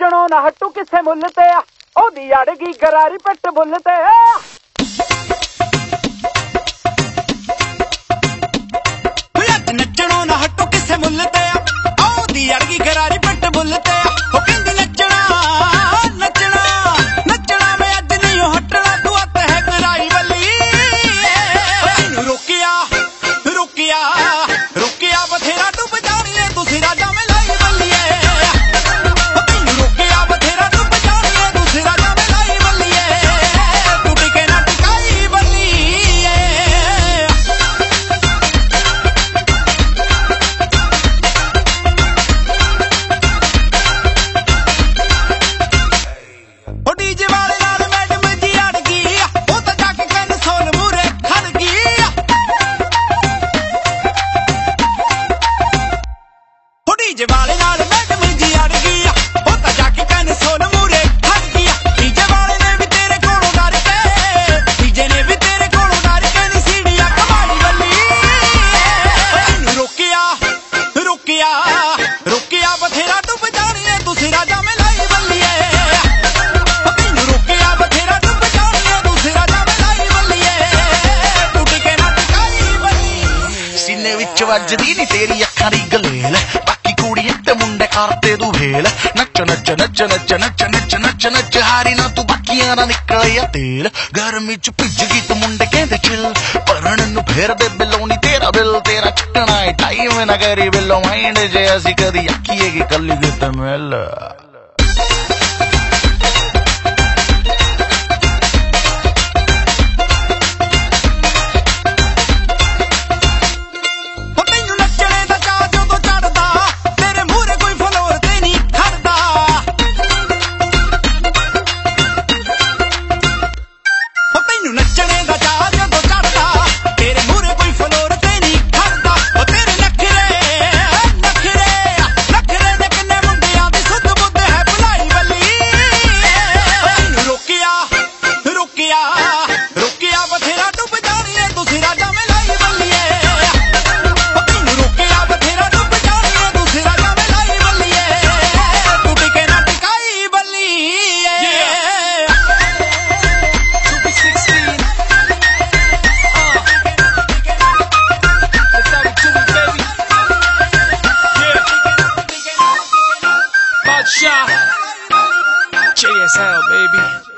جنون هټو کې سمولته ਉਹਦੀ ਅੜ ਗਈ ਗਰਾਰੀ ਪੱਟ ਬੁੱਲ ਤੇ। ਓਏ ਅੱਜ ਨੱਚਣੋਂ ਨਾ ਹਟੋ ਕਿਸੇ ਮੁੱਲ ਤੇ। ਆ ਆਉਦੀ ਅੜਗੀ ਗਰਾਰੀ ਪੱਟ ਬੁੱਲ ਤੇ। ਕੁੜੀ ਜਵਾਲੇ ਨਾਲ ਮੈਡਮ ਜੀ ਅੜ ਗਈ ਉਹ ਤਾਂ ਜਾ ਕੇ ਕੰਨ ਸੋਨ ਮੂਰੇ ਖੜ ਗਈ ਤੀਜੇ ਵਾਲੇ ਨੇ ਵੀ ਤੇਰੇ ਕੋਲੋਂ ਡਰ ਕੇ ਤੀਜੇ ਨੇ ਵੀ ਤੇਰੇ ਕੋਲੋਂ ਡਰ ਕੇ ਨੀ, ਸੀੜੀਆਂ ਕਮਾਈ ਵੱਲੀ। ਤੈਨੂੰ ਰੋਕਿਆ, ਰੁਕਿਆ ਰੁਕਿਆ ਬਥੇਰਾ ਡੁੱਬ ਜਾਣੀਏ, ਤੁਸੀਂ ਰਾਜਾ ਮੈਂ ਲਈ ਵੱਲੀਏ। ਵੱਜਦੀ ਨਹੀਂ ਤੇਰੀ ਅੱਖਾਂ ਦੀ ਗਲੇਲ। ಹಾರತೆ ದು ವೇಳ ನಚ್ಚ ನಚ್ಚ ನಚ್ಚ ನಚ್ಚ ನಚ್ಚ ನಚ್ಚ ನಚ್ಚ ನಚ್ಚ ಹಾರಿನ ತು ಬಕ್ಕಿಯಾನ ನಿಕ್ಕಳೆಯ ತೇಲ ಗರಮಿಚ್ಚ ಪಿಜ್ಜು ಗೀತ ಮುಂಡಕೇಂದ ಚಿಲ್ ಪರಣನ್ನು ಭೇರದೆ ಬೆಲ್ಲೋನಿ ತೇರ ಬೆಲ್ ತೇರ ಚಕ್ಕನಾಯ್ ಟೈಮ್ ನಗರಿ ಬೆಲ್ಲೋ ಮೈಂಡ್ ಜಯ ಸಿಗದಿ ಅಕ್ಕಿಯಗೆ ಕಲ್ಲಿಗೆ ತಮ್ಮೆಲ್ಲ Cha. JSL, baby.